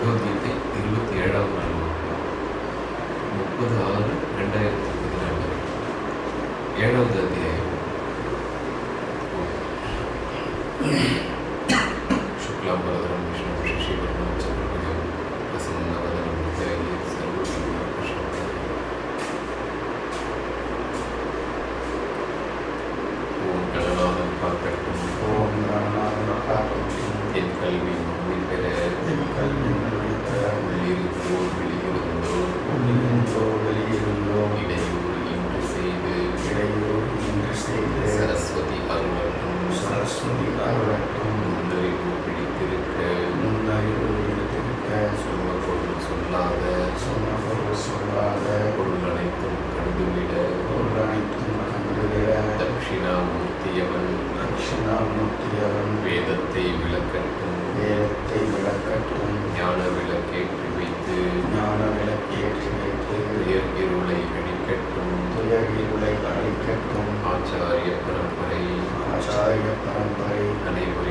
பகவத்கீதை இருபத்தி ஏழாவது நாள் வகுப்பு. முப்பது ஆறு ரெண்டாயிரத்தி பதினாலு ஏழாவது அத்தியாயம். சுக்லாம் பரதரம் விஷ்ணு சசி பரமம் சந்திரபுஜம் பிரசன்ன வதனம் என் கல்வி பெற என் கல்வி விடுவித்த உள்ளிருந்தோர் வெளியிருந்தோர் உள்ளிருந்தோர் செய்து இடையூறு இன்று செய்து சரஸ்வதி அருளட்டும் சரஸ்வதி அருளட்டும் முன்னறிவு பிடித்திருக்க முன்னறிவு பிடித்திருக்க சொன்ன பொருள் சொல்லாத சொன்ன பொருள் சொல்லாத பொருள் அனைத்தும் கண்டுவிட பொருள் அனைத்தும் கண்டுவிட தட்சிணாமூர்த்தியவன். தட்சிணாமூர்த்தியவன். வே somebody.